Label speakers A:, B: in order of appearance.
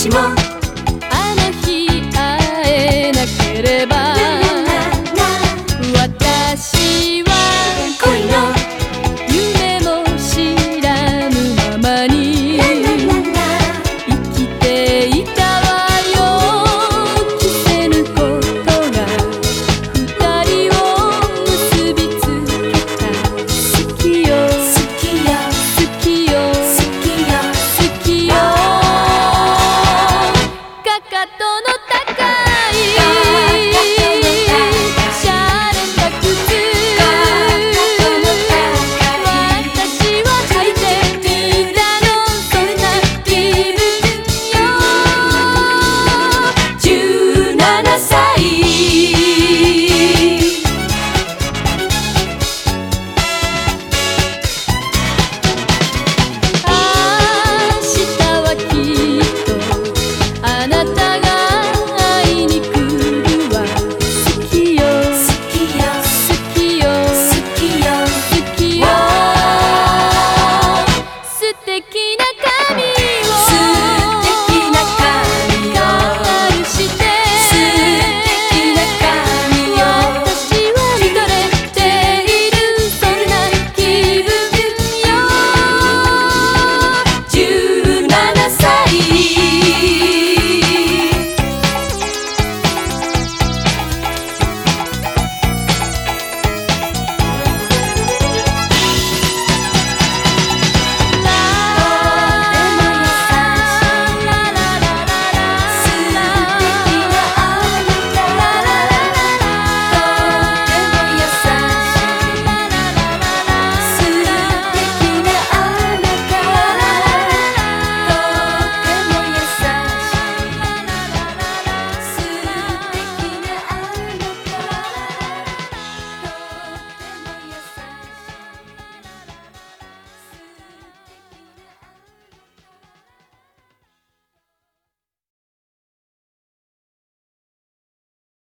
A: 私も gato